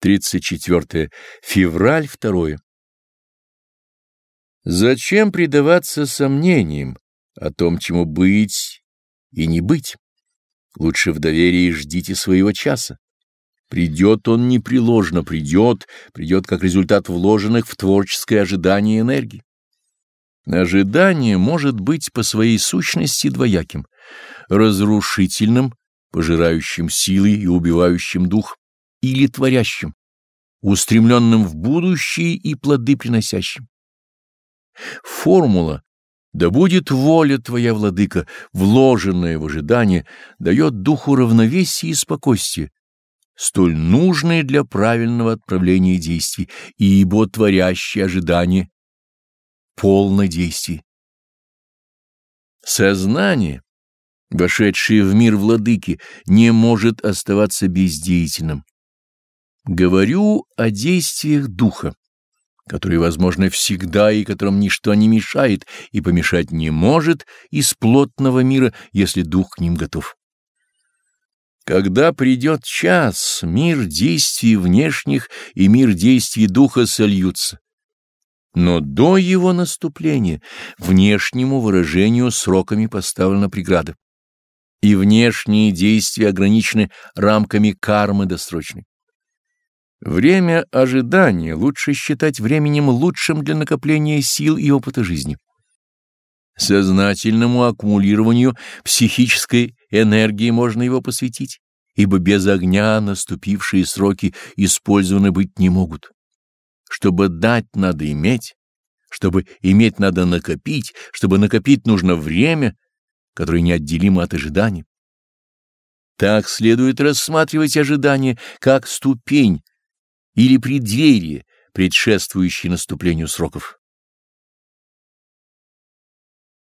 34 февраль 2 Зачем предаваться сомнениям о том, чему быть и не быть? Лучше в доверии ждите своего часа. Придет он непреложно, придет, придет как результат вложенных в творческое ожидание энергии. Ожидание может быть по своей сущности двояким, разрушительным, пожирающим силы и убивающим дух, или творящим, устремленным в будущее и плоды приносящим. Формула «Да будет воля Твоя, Владыка», вложенная в ожидание, дает духу равновесия и спокойствия, столь нужные для правильного отправления действий, ибо творящее ожидание полно действий. Сознание, вошедшее в мир Владыки, не может оставаться бездеятельным. Говорю о действиях духа, которые возможны всегда и которым ничто не мешает и помешать не может из плотного мира, если дух к ним готов. Когда придет час, мир действий внешних и мир действий духа сольются. Но до его наступления внешнему выражению сроками поставлена преграда, и внешние действия ограничены рамками кармы досрочной. Время ожидания лучше считать временем лучшим для накопления сил и опыта жизни. Сознательному аккумулированию психической энергии можно его посвятить, ибо без огня наступившие сроки использованы быть не могут. Чтобы дать, надо иметь, чтобы иметь, надо накопить, чтобы накопить, нужно время, которое неотделимо от ожидания. Так следует рассматривать ожидание как ступень, или преддверие, предшествующее наступлению сроков.